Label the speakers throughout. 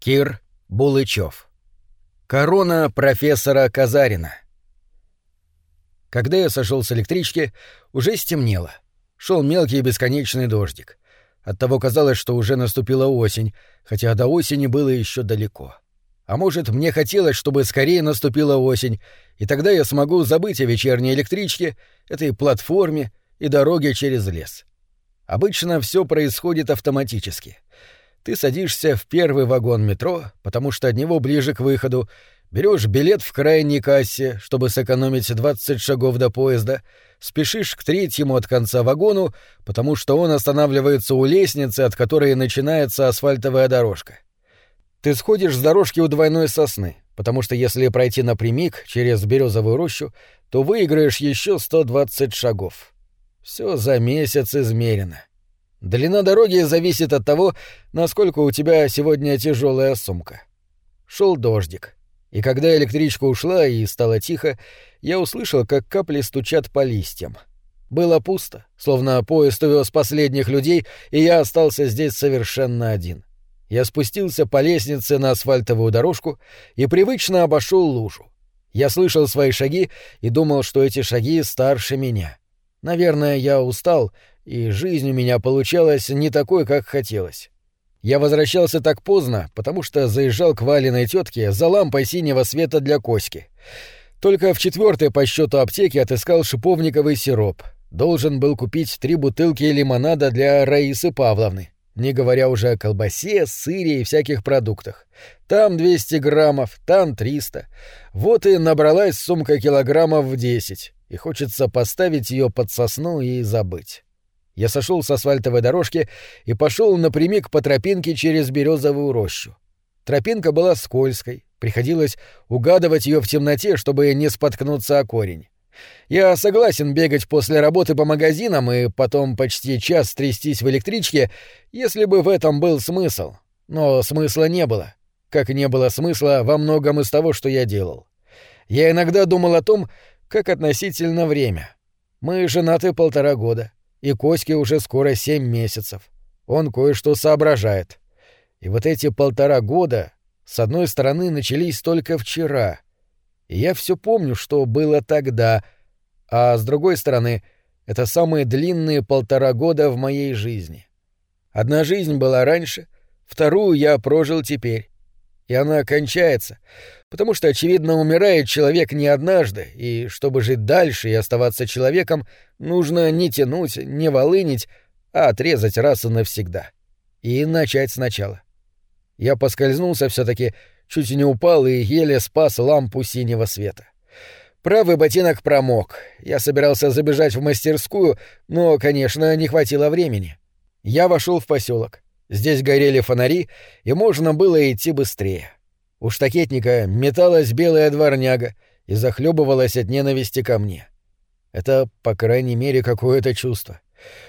Speaker 1: Кир Булычев. Корона профессора Казарина. Когда я сошел с электрички, уже стемнело. Шел мелкий бесконечный дождик. Оттого казалось, что уже наступила осень, хотя до осени было еще далеко. А может, мне хотелось, чтобы скорее наступила осень, и тогда я смогу забыть о вечерней электричке, этой платформе и дороге через лес. Обычно все происходит автоматически — ты садишься в первый вагон метро, потому что от него ближе к выходу, берешь билет в крайней кассе, чтобы сэкономить 20 шагов до поезда, спешишь к третьему от конца вагону, потому что он останавливается у лестницы, от которой начинается асфальтовая дорожка. Ты сходишь с дорожки у двойной сосны, потому что если пройти напрямик через березовую рощу, то выиграешь еще 120 шагов. Все за месяц измерено. Длина дороги зависит от того, насколько у тебя сегодня тяжелая сумка. Шел дождик, и когда электричка ушла и стало тихо, я услышал, как капли стучат по листьям. Было пусто, словно поезд увез последних людей, и я остался здесь совершенно один. Я спустился по лестнице на асфальтовую дорожку и привычно обошел лужу. Я слышал свои шаги и думал, что эти шаги старше меня. Наверное, я устал и жизнь у меня получалась не такой, как хотелось. Я возвращался так поздно, потому что заезжал к Валиной тетке за лампой синего света для Коськи. Только в четвертой по счету аптеке отыскал шиповниковый сироп. Должен был купить три бутылки лимонада для Раисы Павловны, не говоря уже о колбасе, сыре и всяких продуктах. Там 200 граммов, там 300. Вот и набралась сумка килограммов в 10, и хочется поставить ее под сосну и забыть. Я сошел с асфальтовой дорожки и пошел напрямик по тропинке через березовую рощу. Тропинка была скользкой, приходилось угадывать ее в темноте, чтобы не споткнуться о корень. Я согласен бегать после работы по магазинам и потом почти час трястись в электричке, если бы в этом был смысл. Но смысла не было. Как не было смысла во многом из того, что я делал. Я иногда думал о том, как относительно время. Мы женаты полтора года и Коське уже скоро семь месяцев. Он кое-что соображает. И вот эти полтора года, с одной стороны, начались только вчера. И я все помню, что было тогда, а с другой стороны, это самые длинные полтора года в моей жизни. Одна жизнь была раньше, вторую я прожил теперь. И она кончается, потому что, очевидно, умирает человек не однажды, и чтобы жить дальше и оставаться человеком, нужно не тянуть, не волынить, а отрезать раз и навсегда. И начать сначала. Я поскользнулся все таки чуть не упал и еле спас лампу синего света. Правый ботинок промок. Я собирался забежать в мастерскую, но, конечно, не хватило времени. Я вошел в поселок. Здесь горели фонари, и можно было идти быстрее. У штакетника металась белая дворняга и захлебывалась от ненависти ко мне. Это, по крайней мере, какое-то чувство.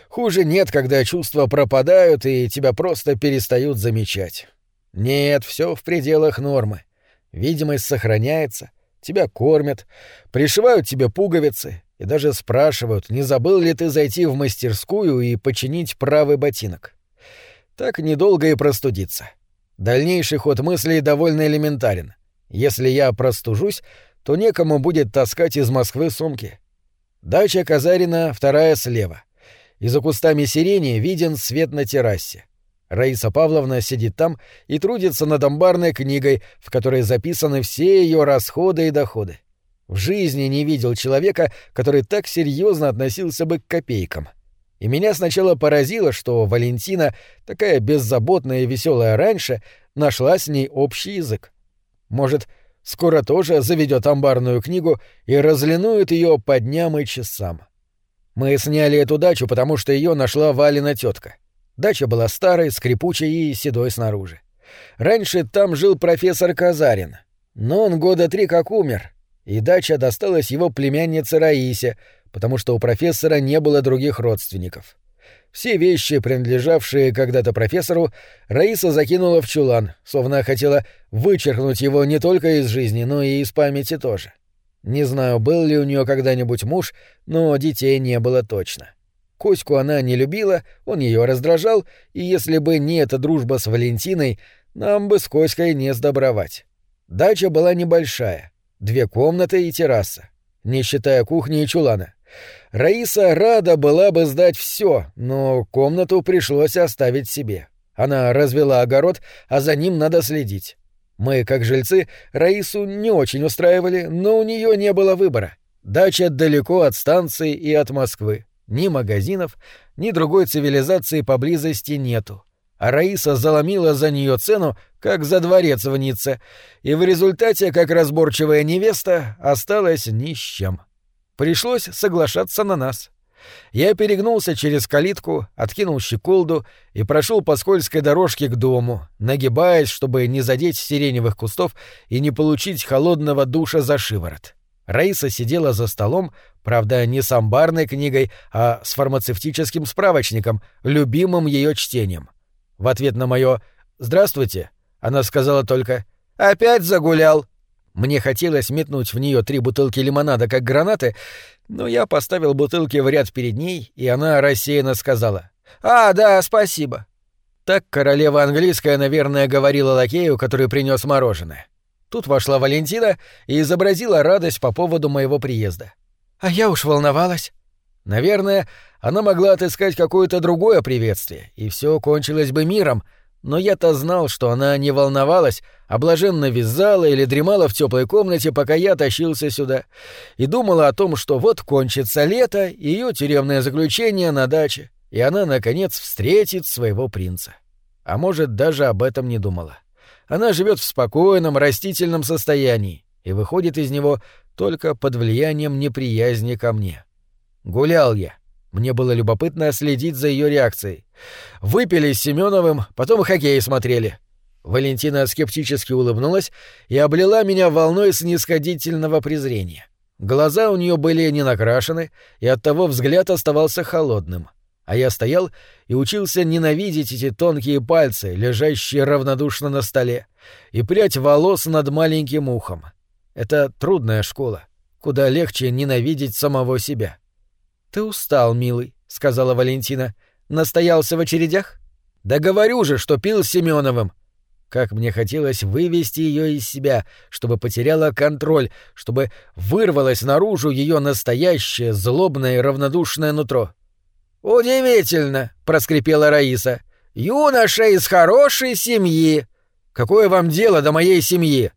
Speaker 1: Хуже нет, когда чувства пропадают и тебя просто перестают замечать. Нет, все в пределах нормы. Видимость сохраняется, тебя кормят, пришивают тебе пуговицы и даже спрашивают, не забыл ли ты зайти в мастерскую и починить правый ботинок. Так недолго и простудиться. Дальнейший ход мыслей довольно элементарен. Если я простужусь, то некому будет таскать из Москвы сумки. Дача Казарина вторая слева. И за кустами сирени виден свет на террасе. Раиса Павловна сидит там и трудится над амбарной книгой, в которой записаны все ее расходы и доходы. В жизни не видел человека, который так серьезно относился бы к копейкам — и меня сначала поразило, что Валентина, такая беззаботная и веселая раньше, нашла с ней общий язык. Может, скоро тоже заведет амбарную книгу и разлинует ее по дням и часам. Мы сняли эту дачу, потому что ее нашла Валина тетка. Дача была старой, скрипучей и седой снаружи. Раньше там жил профессор Казарин, но он года три как умер, и дача досталась его племяннице Раисе, потому что у профессора не было других родственников. Все вещи, принадлежавшие когда-то профессору, Раиса закинула в чулан, словно хотела вычеркнуть его не только из жизни, но и из памяти тоже. Не знаю, был ли у нее когда-нибудь муж, но детей не было точно. Коську она не любила, он ее раздражал, и если бы не эта дружба с Валентиной, нам бы с Коськой не сдобровать. Дача была небольшая, две комнаты и терраса, не считая кухни и чулана. Раиса рада была бы сдать все, но комнату пришлось оставить себе. Она развела огород, а за ним надо следить. Мы, как жильцы, Раису не очень устраивали, но у нее не было выбора. Дача далеко от станции и от Москвы. Ни магазинов, ни другой цивилизации поблизости нету. А Раиса заломила за нее цену, как за дворец в Ницце, и в результате, как разборчивая невеста, осталась ни с. Пришлось соглашаться на нас. Я перегнулся через калитку, откинул щеколду и прошел по скользкой дорожке к дому, нагибаясь, чтобы не задеть сиреневых кустов и не получить холодного душа за шиворот. Раиса сидела за столом, правда, не с амбарной книгой, а с фармацевтическим справочником, любимым ее чтением. В ответ на мое «Здравствуйте» она сказала только «Опять загулял». Мне хотелось метнуть в нее три бутылки лимонада, как гранаты, но я поставил бутылки в ряд перед ней, и она рассеянно сказала «А, да, спасибо». Так королева английская, наверное, говорила лакею, который принес мороженое. Тут вошла Валентина и изобразила радость по поводу моего приезда. А я уж волновалась. Наверное, она могла отыскать какое-то другое приветствие, и все кончилось бы миром, но я-то знал, что она не волновалась, а блаженно вязала или дремала в теплой комнате, пока я тащился сюда, и думала о том, что вот кончится лето, ее тюремное заключение на даче, и она, наконец, встретит своего принца. А может, даже об этом не думала. Она живет в спокойном, растительном состоянии и выходит из него только под влиянием неприязни ко мне. Гулял я, мне было любопытно следить за ее реакцией. Выпили с Семеновым, потом хоккей смотрели. Валентина скептически улыбнулась и облила меня волной снисходительного презрения. Глаза у нее были не накрашены, и оттого взгляд оставался холодным. А я стоял и учился ненавидеть эти тонкие пальцы, лежащие равнодушно на столе, и прядь волос над маленьким ухом. Это трудная школа, куда легче ненавидеть самого себя. «Ты устал, милый», — сказала Валентина. «Настоялся в очередях?» «Да говорю же, что пил с Семеновым». Как мне хотелось вывести ее из себя, чтобы потеряла контроль, чтобы вырвалось наружу ее настоящее злобное и равнодушное нутро. «Удивительно», — проскрипела Раиса. «Юноша из хорошей семьи. Какое вам дело до моей семьи?»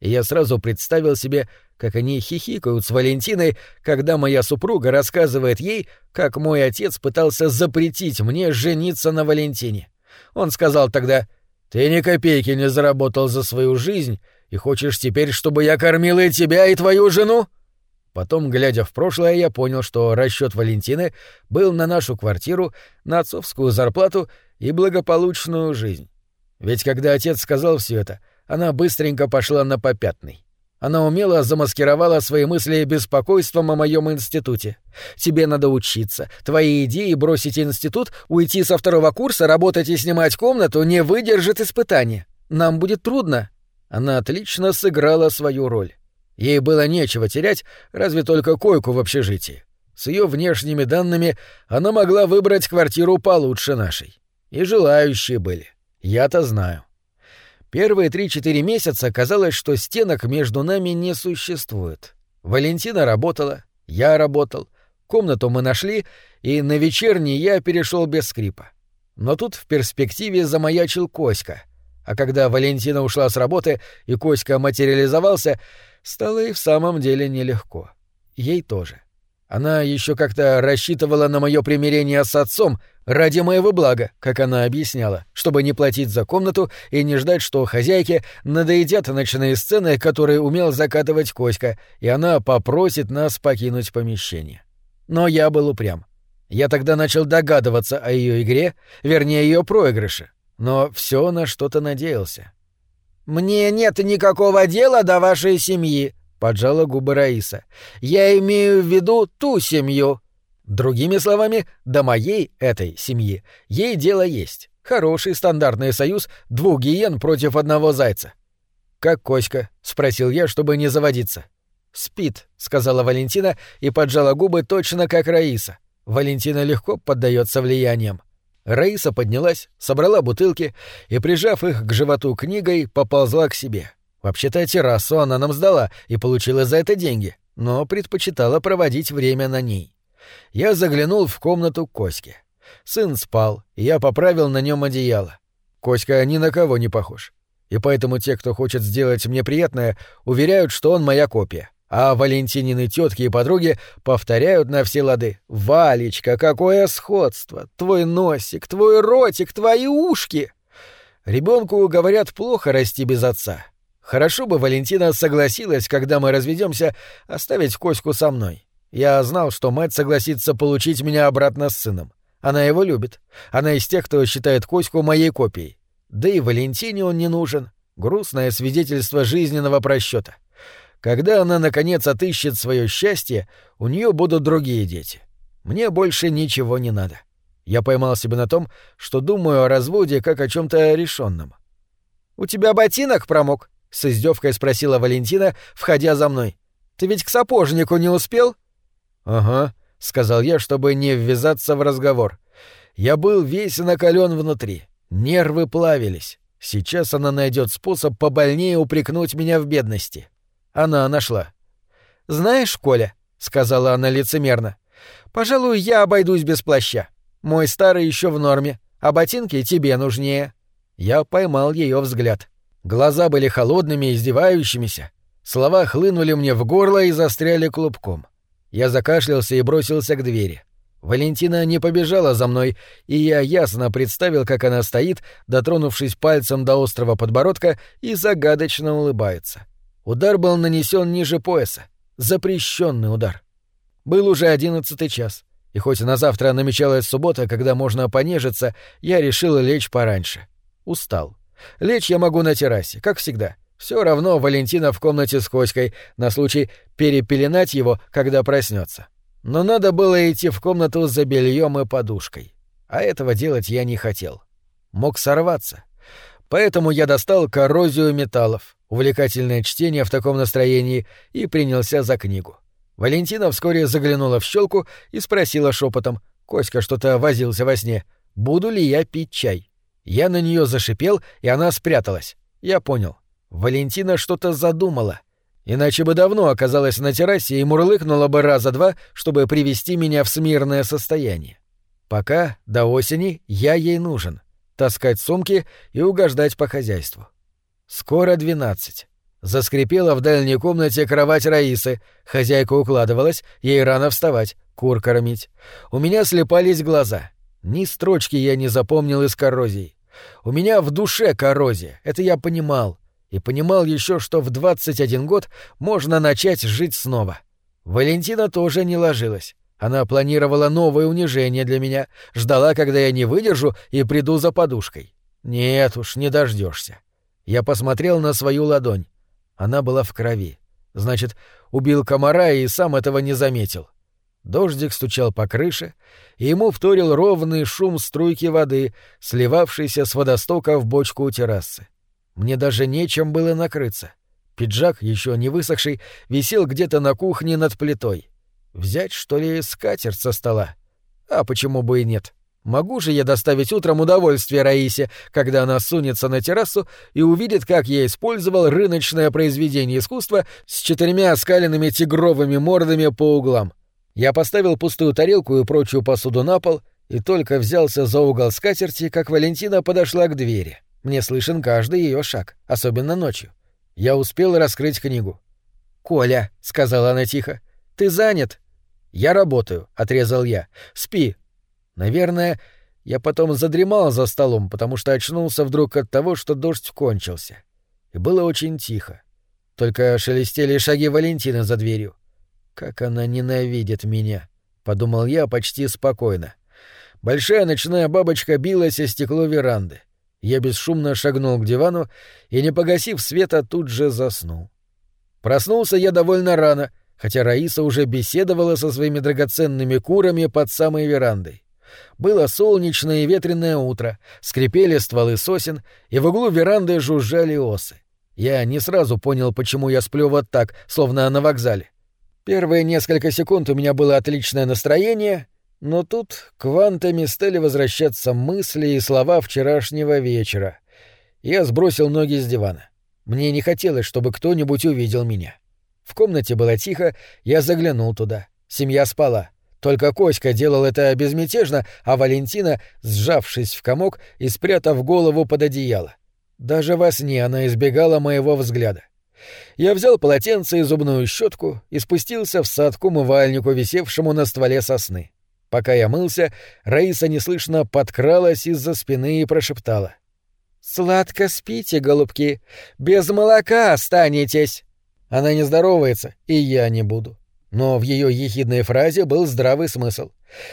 Speaker 1: И я сразу представил себе, как они хихикают с Валентиной, когда моя супруга рассказывает ей, как мой отец пытался запретить мне жениться на Валентине. Он сказал тогда, «Ты ни копейки не заработал за свою жизнь и хочешь теперь, чтобы я кормила и тебя, и твою жену?» Потом, глядя в прошлое, я понял, что расчет Валентины был на нашу квартиру, на отцовскую зарплату и благополучную жизнь. Ведь когда отец сказал все это, она быстренько пошла на попятный. Она умело замаскировала свои мысли беспокойством о моем институте. Тебе надо учиться. Твои идеи бросить институт, уйти со второго курса, работать и снимать комнату не выдержит испытания. Нам будет трудно. Она отлично сыграла свою роль. Ей было нечего терять, разве только койку в общежитии. С ее внешними данными она могла выбрать квартиру получше нашей. И желающие были. Я-то знаю. Первые три-четыре месяца казалось, что стенок между нами не существует. Валентина работала, я работал, комнату мы нашли, и на вечерний я перешел без скрипа. Но тут в перспективе замаячил Коська. А когда Валентина ушла с работы и Коська материализовался, стало и в самом деле нелегко. Ей тоже. Она еще как-то рассчитывала на мое примирение с отцом ради моего блага, как она объясняла, чтобы не платить за комнату и не ждать, что хозяйке надоедят ночные сцены, которые умел закатывать Коська, и она попросит нас покинуть помещение. Но я был упрям. Я тогда начал догадываться о ее игре, вернее, ее проигрыше, но все на что-то надеялся. «Мне нет никакого дела до вашей семьи», — поджала губы Раиса. «Я имею в виду ту семью». Другими словами, до моей этой семьи ей дело есть. Хороший стандартный союз двух гиен против одного зайца. «Как Коська?» — спросил я, чтобы не заводиться. «Спит», — сказала Валентина и поджала губы точно как Раиса. Валентина легко поддается влияниям. Раиса поднялась, собрала бутылки и, прижав их к животу книгой, поползла к себе. Вообще-то террасу она нам сдала и получила за это деньги, но предпочитала проводить время на ней. Я заглянул в комнату Коськи. Сын спал, и я поправил на нем одеяло. Коська ни на кого не похож. И поэтому те, кто хочет сделать мне приятное, уверяют, что он моя копия. А Валентинины тетки и подруги повторяют на все лады. «Валечка, какое сходство! Твой носик, твой ротик, твои ушки!» Ребенку, говорят, плохо расти без отца. Хорошо бы Валентина согласилась, когда мы разведемся, оставить Коську со мной. Я знал, что мать согласится получить меня обратно с сыном. Она его любит. Она из тех, кто считает Коську моей копией. Да и Валентине он не нужен. Грустное свидетельство жизненного просчета. Когда она, наконец, отыщет свое счастье, у нее будут другие дети. Мне больше ничего не надо. Я поймал себя на том, что думаю о разводе как о чем-то решенном. «У тебя ботинок промок?» — с издевкой спросила Валентина, входя за мной. «Ты ведь к сапожнику не успел?» «Ага», — сказал я, чтобы не ввязаться в разговор. Я был весь накален внутри. Нервы плавились. Сейчас она найдет способ побольнее упрекнуть меня в бедности. Она нашла. «Знаешь, Коля», — сказала она лицемерно, — «пожалуй, я обойдусь без плаща. Мой старый еще в норме, а ботинки тебе нужнее». Я поймал ее взгляд. Глаза были холодными издевающимися. Слова хлынули мне в горло и застряли клубком. Я закашлялся и бросился к двери. Валентина не побежала за мной, и я ясно представил, как она стоит, дотронувшись пальцем до острого подбородка, и загадочно улыбается. Удар был нанесен ниже пояса. Запрещенный удар. Был уже одиннадцатый час, и хоть на завтра намечалась суббота, когда можно понежиться, я решил лечь пораньше. Устал. Лечь я могу на террасе, как всегда. Все равно Валентина в комнате с Коськой, на случай перепеленать его, когда проснется. Но надо было идти в комнату за бельем и подушкой. А этого делать я не хотел. Мог сорваться. Поэтому я достал коррозию металлов, увлекательное чтение в таком настроении, и принялся за книгу. Валентина вскоре заглянула в щелку и спросила шепотом, Коська что-то возился во сне, буду ли я пить чай. Я на нее зашипел, и она спряталась. Я понял. Валентина что-то задумала. Иначе бы давно оказалась на террасе и мурлыкнула бы раза два, чтобы привести меня в смирное состояние. Пока, до осени, я ей нужен. Таскать сумки и угождать по хозяйству. Скоро двенадцать. Заскрипела в дальней комнате кровать Раисы. Хозяйка укладывалась, ей рано вставать, кур кормить. У меня слепались глаза. Ни строчки я не запомнил из коррозии. У меня в душе коррозия, это я понимал. И понимал еще, что в 21 год можно начать жить снова. Валентина тоже не ложилась. Она планировала новое унижение для меня, ждала, когда я не выдержу и приду за подушкой. Нет уж, не дождешься. Я посмотрел на свою ладонь. Она была в крови. Значит, убил комара и сам этого не заметил. Дождик стучал по крыше, и ему вторил ровный шум струйки воды, сливавшейся с водостока в бочку у террасы. Мне даже нечем было накрыться. Пиджак, еще не высохший, висел где-то на кухне над плитой. Взять, что ли, скатерть со стола? А почему бы и нет? Могу же я доставить утром удовольствие Раисе, когда она сунется на террасу и увидит, как я использовал рыночное произведение искусства с четырьмя оскаленными тигровыми мордами по углам. Я поставил пустую тарелку и прочую посуду на пол и только взялся за угол скатерти, как Валентина подошла к двери. Мне слышен каждый ее шаг, особенно ночью. Я успел раскрыть книгу. «Коля», — сказала она тихо, — «ты занят?» «Я работаю», — отрезал я. «Спи, Наверное, я потом задремал за столом, потому что очнулся вдруг от того, что дождь кончился. И было очень тихо. Только шелестели шаги Валентины за дверью. «Как она ненавидит меня», — подумал я почти спокойно. Большая ночная бабочка билась о стекло веранды. Я бесшумно шагнул к дивану и, не погасив света, тут же заснул. Проснулся я довольно рано, хотя Раиса уже беседовала со своими драгоценными курами под самой верандой. Было солнечное и ветреное утро, скрипели стволы сосен, и в углу веранды жужжали осы. Я не сразу понял, почему я сплю вот так, словно на вокзале. Первые несколько секунд у меня было отличное настроение, Но тут квантами стали возвращаться мысли и слова вчерашнего вечера. Я сбросил ноги с дивана. Мне не хотелось, чтобы кто-нибудь увидел меня. В комнате было тихо, я заглянул туда. Семья спала. Только Коська делал это безмятежно, а Валентина, сжавшись в комок и спрятав голову под одеяло. Даже во сне она избегала моего взгляда. Я взял полотенце и зубную щетку и спустился в сад к умывальнику, висевшему на стволе сосны. Пока я мылся, Раиса неслышно подкралась из-за спины и прошептала. «Сладко спите, голубки, без молока останетесь!» Она не здоровается, и я не буду. Но в ее ехидной фразе был здравый смысл.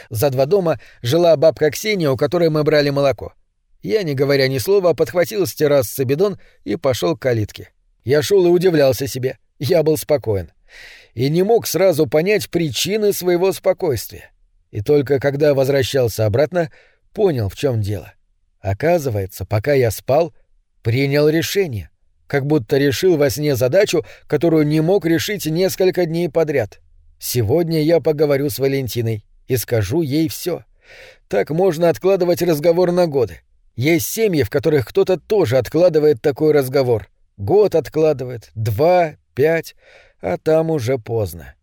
Speaker 1: За два дома жила бабка Ксения, у которой мы брали молоко. Я, не говоря ни слова, подхватил с террасы бидон и пошел к калитке. Я шел и удивлялся себе. Я был спокоен. И не мог сразу понять причины своего спокойствия. И только когда возвращался обратно, понял, в чем дело. Оказывается, пока я спал, принял решение. Как будто решил во сне задачу, которую не мог решить несколько дней подряд. Сегодня я поговорю с Валентиной и скажу ей все. Так можно откладывать разговор на годы. Есть семьи, в которых кто-то тоже откладывает такой разговор. Год откладывает, два, пять, а там уже поздно.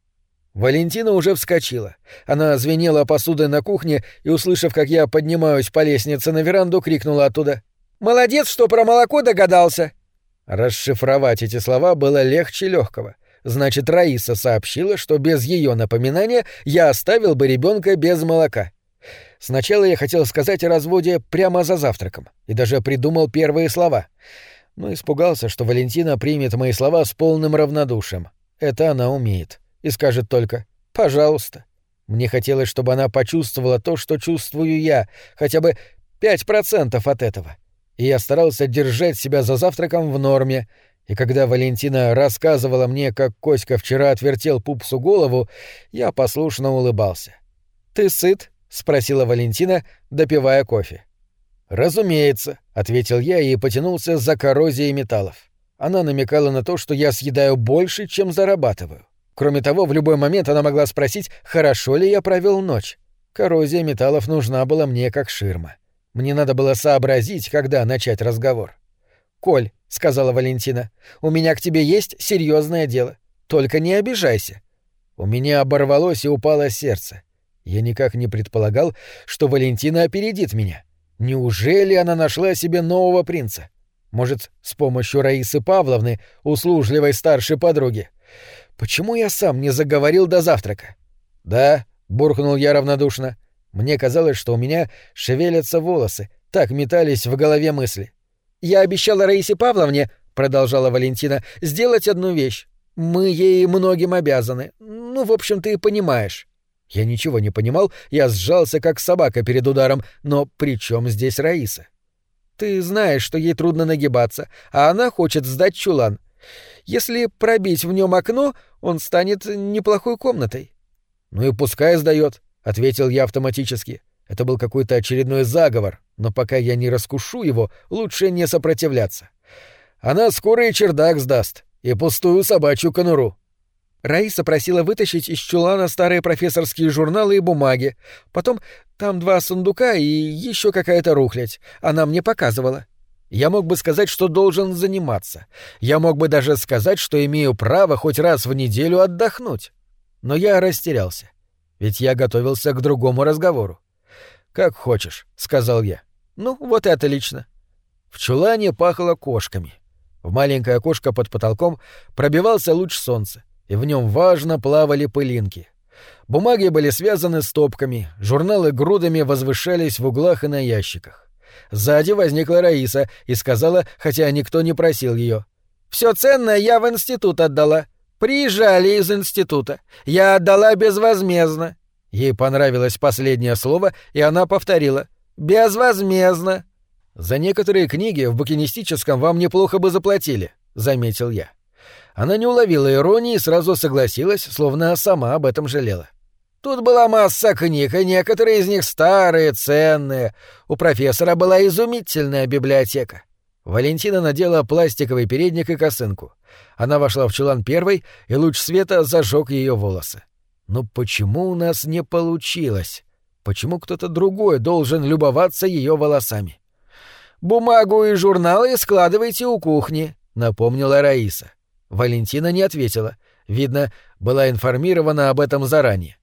Speaker 1: Валентина уже вскочила. Она звенела посудой на кухне и, услышав, как я поднимаюсь по лестнице на веранду, крикнула оттуда. «Молодец, что про молоко догадался!» Расшифровать эти слова было легче легкого. Значит, Раиса сообщила, что без ее напоминания я оставил бы ребенка без молока. Сначала я хотел сказать о разводе прямо за завтраком и даже придумал первые слова. Но испугался, что Валентина примет мои слова с полным равнодушием. Это она умеет. И скажет только «пожалуйста». Мне хотелось, чтобы она почувствовала то, что чувствую я, хотя бы пять процентов от этого. И я старался держать себя за завтраком в норме, и когда Валентина рассказывала мне, как Коська вчера отвертел пупсу голову, я послушно улыбался. «Ты сыт?» — спросила Валентина, допивая кофе. «Разумеется», — ответил я и потянулся за коррозией металлов. Она намекала на то, что я съедаю больше, чем зарабатываю. Кроме того, в любой момент она могла спросить, хорошо ли я провел ночь. Коррозия металлов нужна была мне как ширма. Мне надо было сообразить, когда начать разговор. «Коль», — сказала Валентина, — «у меня к тебе есть серьезное дело. Только не обижайся». У меня оборвалось и упало сердце. Я никак не предполагал, что Валентина опередит меня. Неужели она нашла себе нового принца? Может, с помощью Раисы Павловны, услужливой старшей подруги? Почему я сам не заговорил до завтрака? Да, буркнул я равнодушно. Мне казалось, что у меня шевелятся волосы, так метались в голове мысли. Я обещала Раисе Павловне, продолжала Валентина, сделать одну вещь. Мы ей многим обязаны. Ну, в общем, ты понимаешь. Я ничего не понимал, я сжался как собака перед ударом, но при чем здесь Раиса? Ты знаешь, что ей трудно нагибаться, а она хочет сдать чулан. Если пробить в нем окно, он станет неплохой комнатой. Ну и пускай сдает, ответил я автоматически. Это был какой-то очередной заговор, но пока я не раскушу его, лучше не сопротивляться. Она скоро и чердак сдаст, и пустую собачью конуру. Раиса просила вытащить из чулана старые профессорские журналы и бумаги. Потом там два сундука и еще какая-то рухлядь. Она мне показывала. Я мог бы сказать, что должен заниматься. Я мог бы даже сказать, что имею право хоть раз в неделю отдохнуть. Но я растерялся. Ведь я готовился к другому разговору. «Как хочешь», — сказал я. «Ну, вот и отлично». В чулане пахло кошками. В маленькое окошко под потолком пробивался луч солнца и в нем важно плавали пылинки. Бумаги были связаны стопками, журналы грудами возвышались в углах и на ящиках. Сзади возникла Раиса и сказала, хотя никто не просил ее. «Все ценное я в институт отдала. Приезжали из института. Я отдала безвозмездно». Ей понравилось последнее слово, и она повторила. «Безвозмездно». «За некоторые книги в букинистическом вам неплохо бы заплатили», — заметил я. Она не уловила иронии и сразу согласилась, словно сама об этом жалела. Тут была масса книг, и некоторые из них старые, ценные. У профессора была изумительная библиотека. Валентина надела пластиковый передник и косынку. Она вошла в чулан первой, и луч света зажег ее волосы. «Ну почему у нас не получилось?» Почему кто-то другой должен любоваться ее волосами?
Speaker 2: «Бумагу и журналы складывайте у кухни», — напомнила Раиса.
Speaker 1: Валентина не ответила. Видно, была информирована об этом заранее.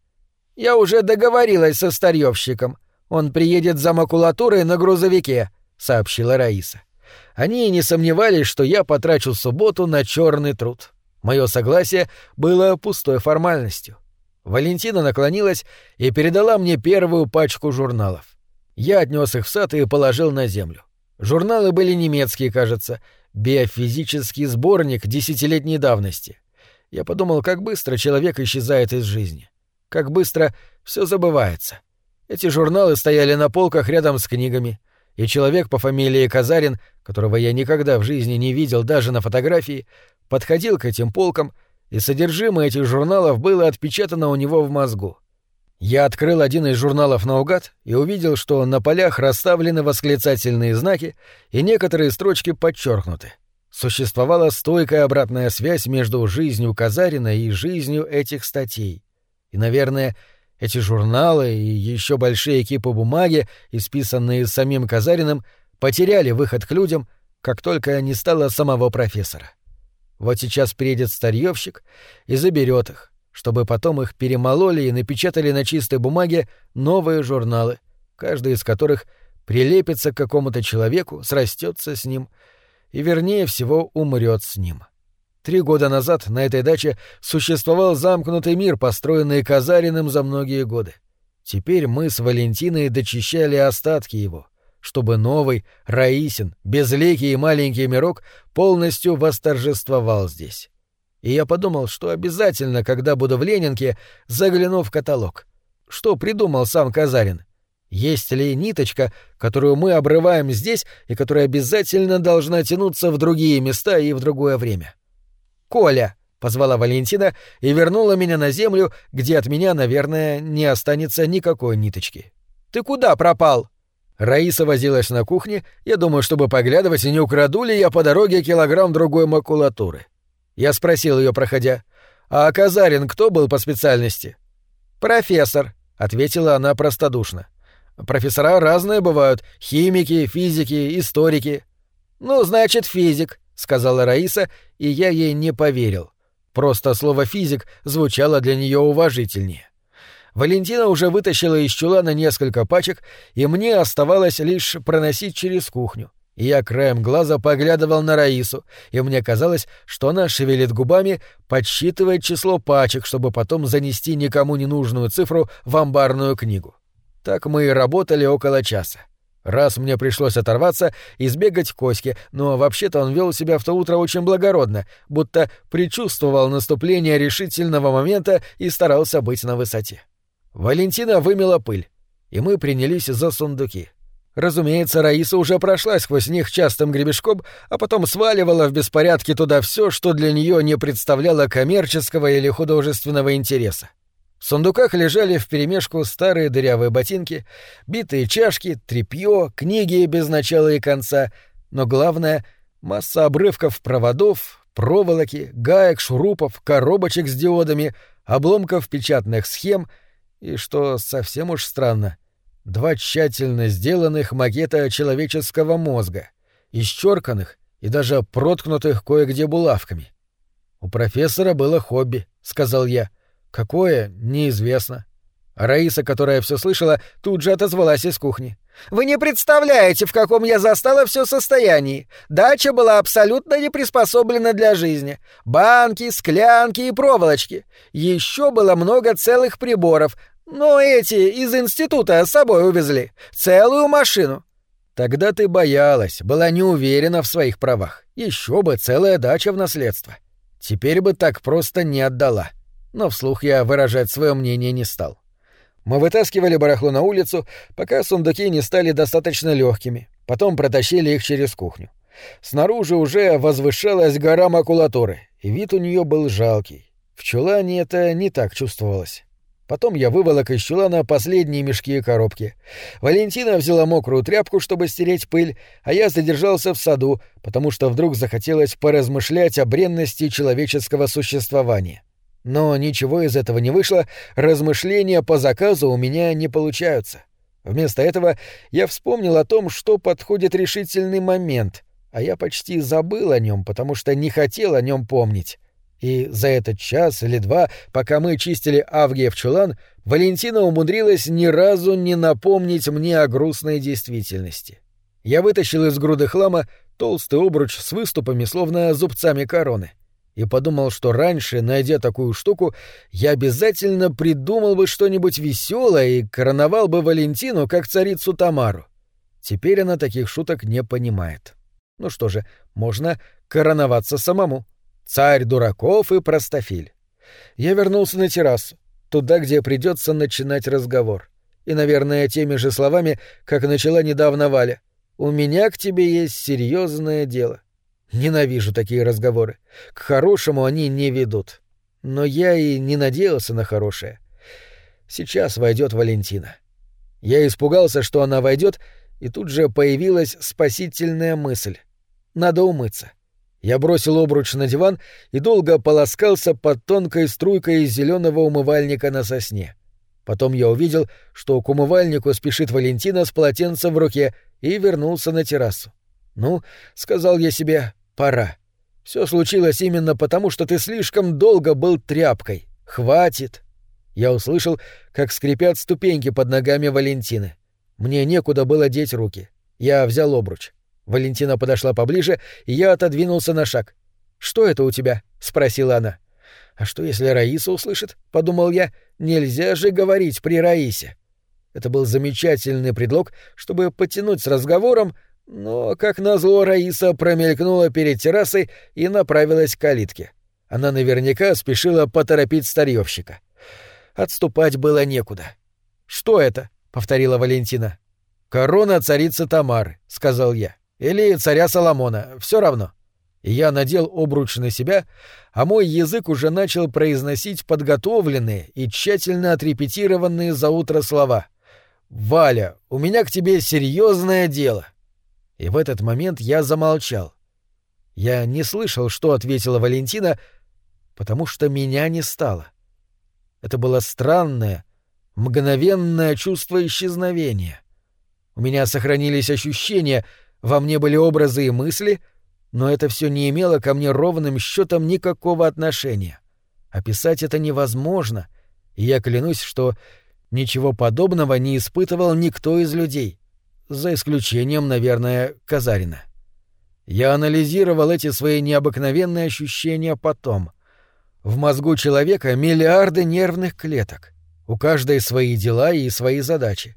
Speaker 2: «Я уже договорилась со старьевщиком. Он приедет за макулатурой на грузовике», — сообщила Раиса.
Speaker 1: Они не сомневались, что я потрачу субботу на черный труд. Мое согласие было пустой формальностью. Валентина наклонилась и передала мне первую пачку журналов. Я отнес их в сад и положил на землю. Журналы были немецкие, кажется, биофизический сборник десятилетней давности. Я подумал, как быстро человек исчезает из жизни. Как быстро все забывается. Эти журналы стояли на полках рядом с книгами, и человек по фамилии Казарин, которого я никогда в жизни не видел даже на фотографии, подходил к этим полкам, и содержимое этих журналов было отпечатано у него в мозгу. Я открыл один из журналов наугад и увидел, что на полях расставлены восклицательные знаки и некоторые строчки подчеркнуты. Существовала стойкая обратная связь между жизнью Казарина и жизнью этих статей. И, наверное, эти журналы и еще большие кипы бумаги, исписанные самим Казариным, потеряли выход к людям, как только не стало самого профессора. Вот сейчас приедет старьевщик и заберет их, чтобы потом их перемололи и напечатали на чистой бумаге новые журналы, каждый из которых прилепится к какому-то человеку, срастется с ним и, вернее всего, умрет с ним. Три года назад на этой даче существовал замкнутый мир, построенный Казариным за многие годы. Теперь мы с Валентиной дочищали остатки его, чтобы новый, Раисин, безликий и маленький мирок полностью восторжествовал здесь. И я подумал, что обязательно, когда буду в Ленинке, загляну в каталог. Что придумал сам Казарин? Есть ли ниточка, которую мы обрываем здесь и которая обязательно должна тянуться в другие места и в другое время? «Коля!» — позвала Валентина и вернула меня на землю, где от меня, наверное, не останется никакой ниточки. «Ты куда пропал?» Раиса возилась на кухне, я думаю, чтобы поглядывать, не украду ли я по дороге килограмм другой макулатуры. Я спросил ее, проходя, «А Казарин кто был по специальности?»
Speaker 2: «Профессор», — ответила она простодушно.
Speaker 1: «Профессора разные бывают — химики, физики, историки».
Speaker 2: «Ну, значит, физик», сказала Раиса, и я ей не поверил.
Speaker 1: Просто слово «физик» звучало для нее уважительнее. Валентина уже вытащила из чулана несколько пачек, и мне оставалось лишь проносить через кухню. Я краем глаза поглядывал на Раису, и мне казалось, что она шевелит губами, подсчитывает число пачек, чтобы потом занести никому не нужную цифру в амбарную книгу. Так мы и работали около часа. Раз мне пришлось оторваться и сбегать к Оське, но вообще-то он вел себя в то утро очень благородно, будто предчувствовал наступление решительного момента и старался быть на высоте. Валентина вымела пыль, и мы принялись за сундуки. Разумеется, Раиса уже прошла сквозь них частым гребешком, а потом сваливала в беспорядке туда все, что для нее не представляло коммерческого или художественного интереса. В сундуках лежали вперемешку старые дырявые ботинки, битые чашки, тряпье, книги без начала и конца, но главное — масса обрывков проводов, проволоки, гаек, шурупов, коробочек с диодами, обломков печатных схем и, что совсем уж странно, два тщательно сделанных макета человеческого мозга, исчерканных и даже проткнутых кое-где булавками. «У профессора было хобби», — сказал я — Какое — неизвестно. Раиса, которая все слышала, тут же отозвалась из кухни.
Speaker 2: «Вы не представляете, в каком я застала все состоянии. Дача была абсолютно не приспособлена для жизни. Банки, склянки и проволочки. Еще было много целых приборов, но эти из института с собой увезли. Целую машину.
Speaker 1: Тогда ты боялась, была не уверена в своих правах. Еще бы целая дача в наследство. Теперь бы так просто не отдала но вслух я выражать свое мнение не стал. Мы вытаскивали барахло на улицу, пока сундуки не стали достаточно легкими, потом протащили их через кухню. Снаружи уже возвышалась гора макулатуры, и вид у нее был жалкий. В чулане это не так чувствовалось. Потом я выволок из чулана последние мешки и коробки. Валентина взяла мокрую тряпку, чтобы стереть пыль, а я задержался в саду, потому что вдруг захотелось поразмышлять о бренности человеческого существования. Но ничего из этого не вышло, размышления по заказу у меня не получаются. Вместо этого я вспомнил о том, что подходит решительный момент, а я почти забыл о нем, потому что не хотел о нем помнить. И за этот час или два, пока мы чистили Авгиев чулан, Валентина умудрилась ни разу не напомнить мне о грустной действительности. Я вытащил из груды хлама толстый обруч с выступами, словно зубцами короны и подумал, что раньше, найдя такую штуку, я обязательно придумал бы что-нибудь веселое и короновал бы Валентину как царицу Тамару. Теперь она таких шуток не понимает. Ну что же, можно короноваться самому. Царь дураков и простофиль. Я вернулся на террасу, туда, где придется начинать разговор. И, наверное, теми же словами, как начала недавно Валя. «У меня к тебе есть серьезное дело». Ненавижу такие разговоры. К хорошему они не ведут. Но я и не надеялся на хорошее. Сейчас войдет Валентина. Я испугался, что она войдет, и тут же появилась спасительная мысль. Надо умыться. Я бросил обруч на диван и долго полоскался под тонкой струйкой зеленого умывальника на сосне. Потом я увидел, что к умывальнику спешит Валентина с полотенцем в руке и вернулся на террасу. «Ну», — сказал я себе, Пора. Все случилось именно потому, что ты слишком долго был тряпкой. Хватит. Я услышал, как скрипят ступеньки под ногами Валентины. Мне некуда было деть руки. Я взял обруч. Валентина подошла поближе, и я отодвинулся на шаг. «Что это у тебя?» — спросила она. «А что, если Раиса услышит?» — подумал я. «Нельзя же говорить при Раисе». Это был замечательный предлог, чтобы потянуть с разговором, но, как назло, Раиса промелькнула перед террасой и направилась к калитке. Она наверняка спешила поторопить старьевщика. Отступать было некуда. «Что это?» — повторила Валентина. «Корона царицы Тамары», — сказал я. «Или царя Соломона, все равно». я надел обруч на себя, а мой язык уже начал произносить подготовленные и тщательно отрепетированные за утро слова. «Валя, у меня к тебе серьезное дело». И в этот момент я замолчал. Я не слышал, что ответила Валентина, потому что меня не стало. Это было странное, мгновенное чувство исчезновения. У меня сохранились ощущения, во мне были образы и мысли, но это все не имело ко мне ровным счетом никакого отношения. Описать это невозможно, и я клянусь, что ничего подобного не испытывал никто из людей за исключением, наверное, Казарина. Я анализировал эти свои необыкновенные ощущения потом. В мозгу человека миллиарды нервных клеток. У каждой свои дела и свои задачи.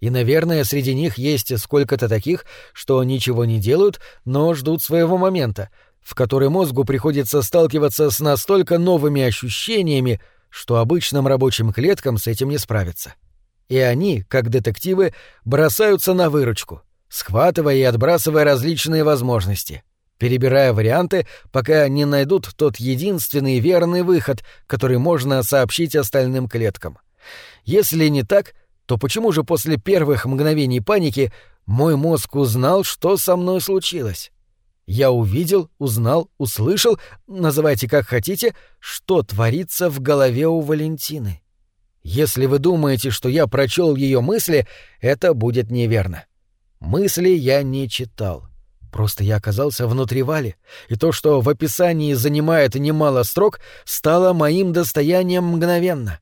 Speaker 1: И, наверное, среди них есть сколько-то таких, что ничего не делают, но ждут своего момента, в который мозгу приходится сталкиваться с настолько новыми ощущениями, что обычным рабочим клеткам с этим не справиться и они, как детективы, бросаются на выручку, схватывая и отбрасывая различные возможности, перебирая варианты, пока не найдут тот единственный верный выход, который можно сообщить остальным клеткам. Если не так, то почему же после первых мгновений паники мой мозг узнал, что со мной случилось? Я увидел, узнал, услышал, называйте как хотите, что творится в голове у Валентины. Если вы думаете, что я прочел ее мысли, это будет неверно. Мысли я не читал. Просто я оказался внутри Вали, и то, что в описании занимает немало строк, стало моим достоянием мгновенно.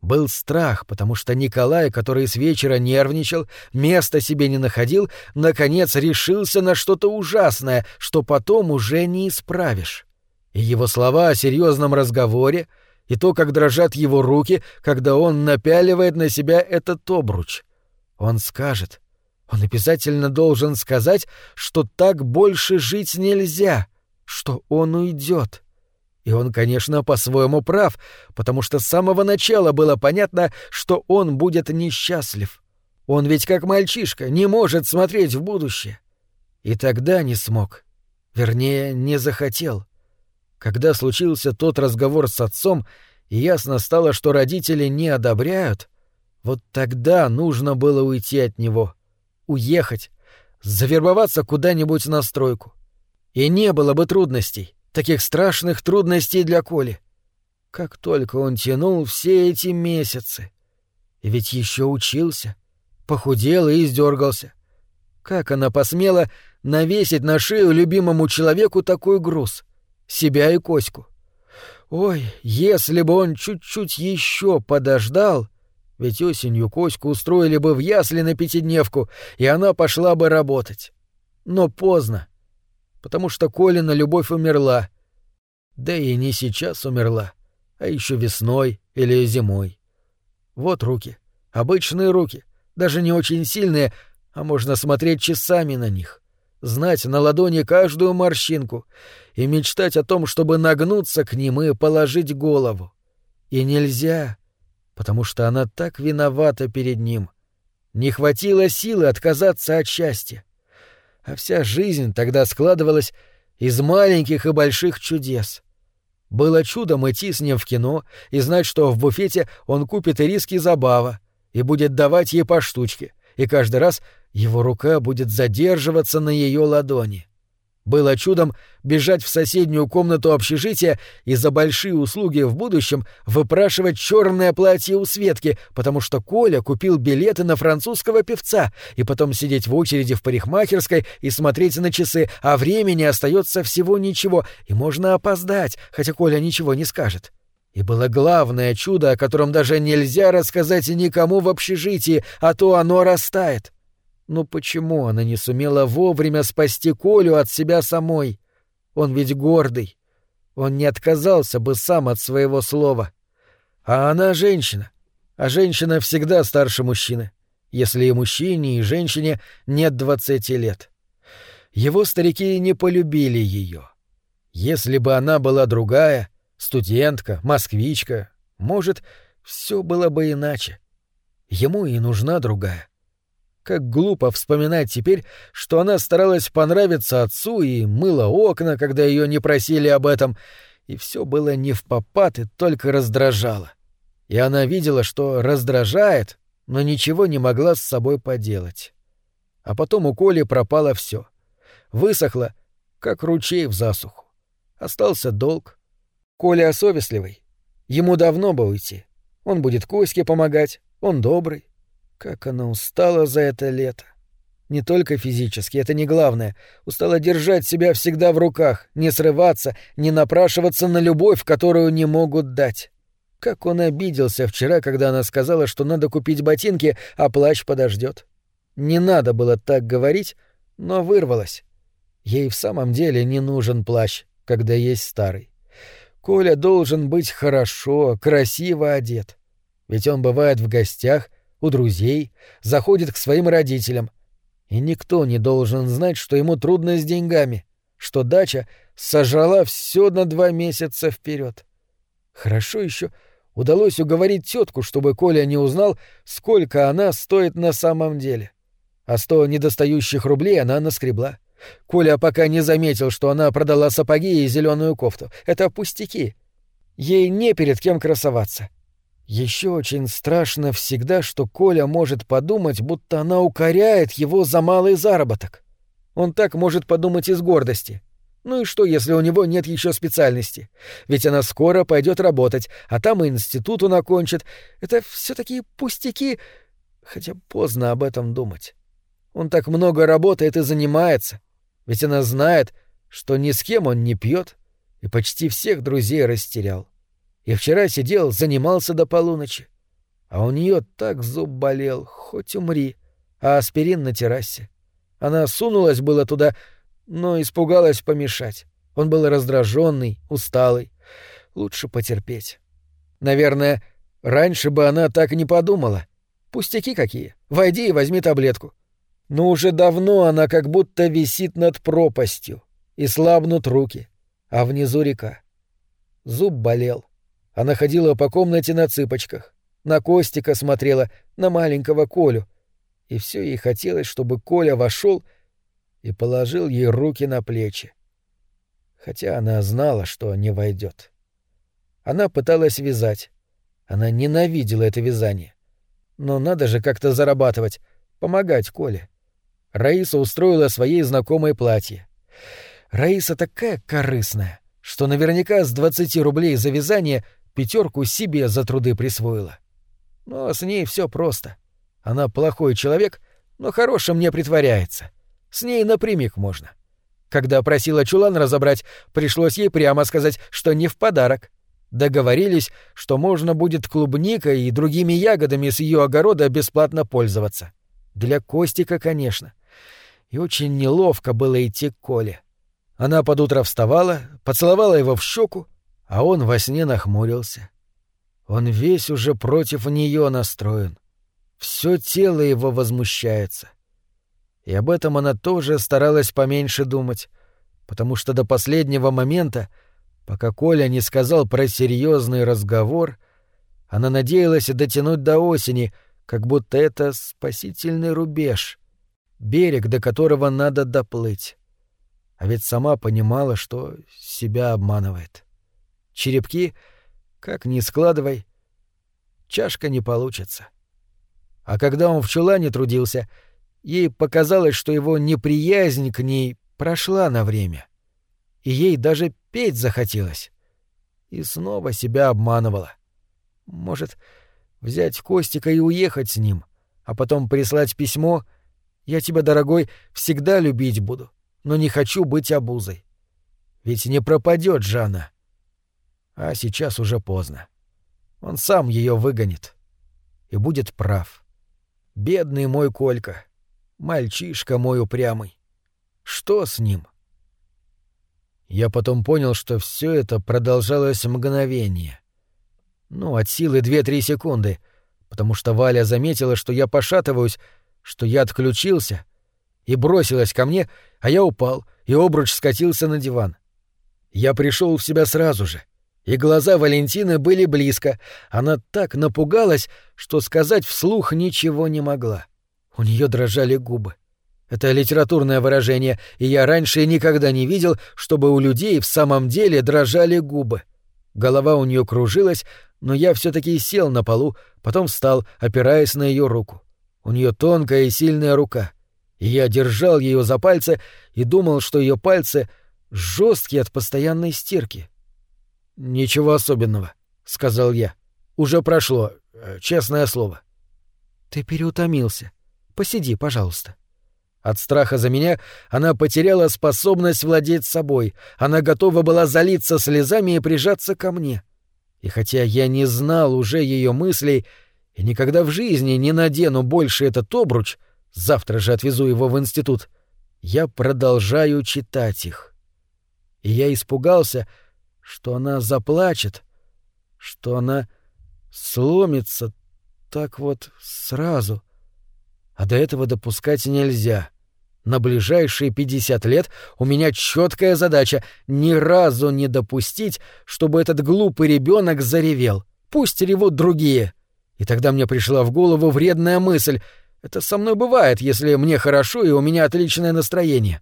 Speaker 1: Был страх, потому что Николай, который с вечера нервничал, места себе не находил, наконец решился на что-то ужасное, что потом уже не исправишь. И его слова о серьезном разговоре — и то, как дрожат его руки, когда он напяливает на себя этот обруч. Он скажет, он обязательно должен сказать, что так больше жить нельзя, что он уйдет. И он, конечно, по-своему прав, потому что с самого начала было понятно, что он будет несчастлив. Он ведь как мальчишка не может смотреть в будущее. И тогда не смог. Вернее, не захотел. Когда случился тот разговор с отцом, и ясно стало, что родители не одобряют, вот тогда нужно было уйти от него, уехать, завербоваться куда-нибудь на стройку. И не было бы трудностей, таких страшных трудностей для Коли.
Speaker 2: Как только он тянул все эти месяцы. И ведь еще учился. Похудел и издергался. Как она посмела навесить на шею любимому человеку такой груз? Себя и Коську. Ой, если бы он чуть-чуть еще подождал, ведь осенью Коську устроили бы в ясли на пятидневку, и она пошла бы работать. Но поздно, потому что Колина любовь умерла. Да и не сейчас умерла, а еще весной или зимой. Вот руки, обычные руки, даже не очень сильные, а можно смотреть часами на них знать на ладони каждую морщинку и мечтать о том, чтобы нагнуться к ним и положить голову. И нельзя, потому что она так виновата перед ним. Не хватило силы отказаться от счастья. А вся жизнь тогда складывалась из маленьких и больших чудес. Было чудом идти с ним в кино и знать, что в буфете он купит и риски забава и будет давать ей по штучке, и каждый раз его рука будет задерживаться на ее ладони. Было чудом бежать в соседнюю комнату общежития и за большие услуги в будущем выпрашивать черное платье у Светки, потому что Коля купил билеты на французского певца, и потом сидеть в очереди в парикмахерской и смотреть на часы, а времени остается всего ничего, и можно опоздать, хотя Коля ничего не скажет. И было главное чудо, о котором даже нельзя рассказать никому в общежитии, а то оно растает. Но почему она не сумела вовремя спасти Колю от себя самой? Он ведь гордый. Он не отказался бы сам от своего слова. А она женщина. А женщина всегда старше мужчины, если и мужчине, и женщине нет двадцати лет. Его старики не полюбили ее. Если бы она была другая, студентка, москвичка, может, все было бы иначе. Ему и нужна другая. Как глупо вспоминать теперь, что она старалась понравиться отцу и мыла окна, когда ее не просили об этом, и все было не в попад и только раздражало. И она видела, что раздражает, но ничего не могла с собой поделать. А потом у Коли пропало все. Высохло, как ручей в засуху. Остался долг. Коля совестливый. Ему давно бы уйти. Он будет Коське помогать, он добрый. Как она устала за это лето. Не только физически, это не главное. Устала держать себя всегда в руках, не срываться, не напрашиваться на любовь, которую не могут дать. Как он обиделся вчера, когда она сказала, что надо купить ботинки, а плащ подождет. Не надо было так говорить, но вырвалось. Ей в самом деле не нужен плащ, когда есть старый. Коля должен быть хорошо, красиво одет. Ведь он бывает в гостях, у друзей, заходит к своим родителям. И никто не должен знать, что ему трудно с деньгами, что дача сожрала все на два месяца вперед. Хорошо еще удалось уговорить тетку, чтобы Коля не узнал, сколько она стоит на самом деле. А сто недостающих рублей она наскребла. Коля пока не заметил, что она продала сапоги и зеленую кофту. Это пустяки. Ей не перед кем красоваться. Еще очень страшно всегда, что Коля может подумать, будто она укоряет его за малый заработок. Он так может подумать из гордости. Ну и что, если у него нет еще специальности? Ведь она скоро пойдет работать, а там и институт он окончит. Это все такие пустяки, хотя поздно об этом думать. Он так много работает и занимается, ведь она знает, что ни с кем он не пьет и почти всех друзей растерял. И вчера сидел, занимался до полуночи. А у нее так зуб болел, хоть умри, а аспирин на террасе. Она сунулась было туда, но испугалась помешать. Он был раздраженный, усталый. Лучше потерпеть. Наверное, раньше бы она так и не подумала. Пустяки какие. Войди и возьми таблетку. Но уже давно она как будто висит над пропастью, и слабнут руки, а внизу река. Зуб болел. Она ходила по комнате на цыпочках, на Костика смотрела, на маленького Колю. И все ей хотелось, чтобы Коля вошел и положил ей руки на плечи. Хотя она знала, что не войдет. Она пыталась вязать. Она ненавидела это вязание. Но надо же как-то зарабатывать, помогать Коле. Раиса устроила своей знакомой платье. Раиса такая корыстная, что наверняка с 20 рублей за вязание
Speaker 1: пятерку себе за труды присвоила. Но с ней все просто. Она плохой человек, но хорошим не притворяется. С ней напрямик можно. Когда просила чулан разобрать, пришлось ей прямо сказать, что не в подарок. Договорились, что можно будет клубникой и другими ягодами с ее огорода бесплатно пользоваться. Для Костика, конечно. И очень неловко было идти к Коле. Она под утро вставала, поцеловала его в щеку, а он во сне нахмурился. Он весь уже против нее настроен. Все тело его возмущается. И об этом она тоже старалась поменьше думать, потому что до последнего момента, пока Коля не сказал про серьезный разговор, она надеялась дотянуть до осени, как будто это спасительный рубеж, берег, до которого надо доплыть. А ведь сама понимала, что себя обманывает. Черепки, как ни складывай, чашка не получится. А когда он в чулане трудился, ей показалось, что его неприязнь к ней прошла на время. И ей даже петь захотелось. И снова себя обманывала. Может, взять Костика и уехать с ним, а потом прислать письмо «Я тебя, дорогой, всегда любить буду, но не хочу быть обузой». Ведь не пропадет Жанна. А сейчас уже поздно. Он сам ее выгонит. И будет прав. Бедный мой Колька. Мальчишка мой упрямый. Что с ним? Я потом понял, что все это продолжалось мгновение. Ну, от силы две-три секунды, потому что Валя заметила, что я пошатываюсь, что я отключился, и бросилась ко мне, а я упал, и обруч скатился на диван. Я пришел в себя сразу же — и глаза Валентины были близко. Она так напугалась, что сказать вслух ничего не могла. У нее дрожали губы. Это литературное выражение, и я раньше никогда не видел, чтобы у людей в самом деле дрожали губы. Голова у нее кружилась, но я все таки сел на полу, потом встал, опираясь на ее руку. У нее тонкая и сильная рука. И я держал ее за пальцы и думал, что ее пальцы жесткие от постоянной стирки. «Ничего особенного», — сказал я. «Уже прошло, э, честное слово». «Ты переутомился. Посиди, пожалуйста». От страха за меня она потеряла способность владеть собой. Она готова была залиться слезами и прижаться ко мне. И хотя я не знал уже ее мыслей и никогда в жизни не надену больше этот обруч, завтра же отвезу его в институт, я продолжаю читать их. И я испугался, что она заплачет, что она сломится так вот сразу. А до этого допускать нельзя. На ближайшие пятьдесят лет у меня четкая задача ни разу не допустить, чтобы этот глупый ребенок заревел. Пусть ревут другие. И тогда мне пришла в голову вредная мысль. Это со мной бывает, если мне хорошо и у меня отличное настроение.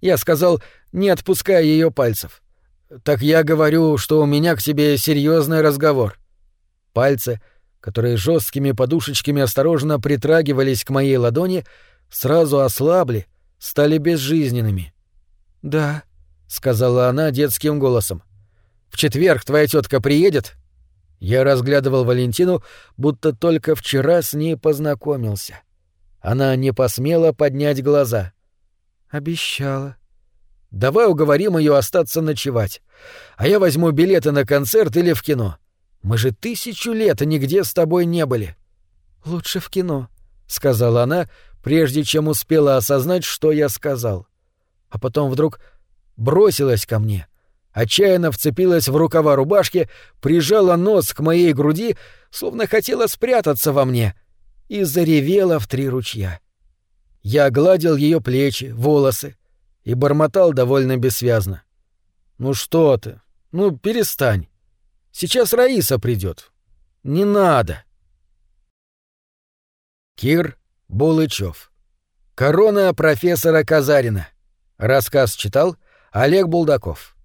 Speaker 1: Я сказал, не отпуская ее пальцев. Так я говорю, что у меня к тебе серьезный разговор. Пальцы, которые жесткими подушечками осторожно притрагивались к моей ладони, сразу ослабли, стали безжизненными. Да, сказала она детским голосом. В четверг твоя тетка приедет? Я разглядывал Валентину, будто только вчера с ней познакомился. Она не посмела поднять глаза. Обещала. Давай уговорим ее остаться ночевать. А я возьму билеты на концерт или в кино. Мы же тысячу лет нигде с тобой не были. Лучше в кино, сказала она, прежде чем успела осознать, что я сказал. А потом вдруг бросилась ко мне, отчаянно вцепилась в рукава рубашки, прижала нос к моей груди, словно хотела спрятаться во мне, и заревела в три ручья. Я гладил ее плечи, волосы, и бормотал довольно бессвязно. «Ну что ты? Ну, перестань. Сейчас Раиса придет. Не надо». Кир Булычев. Корона профессора Казарина. Рассказ читал Олег Булдаков.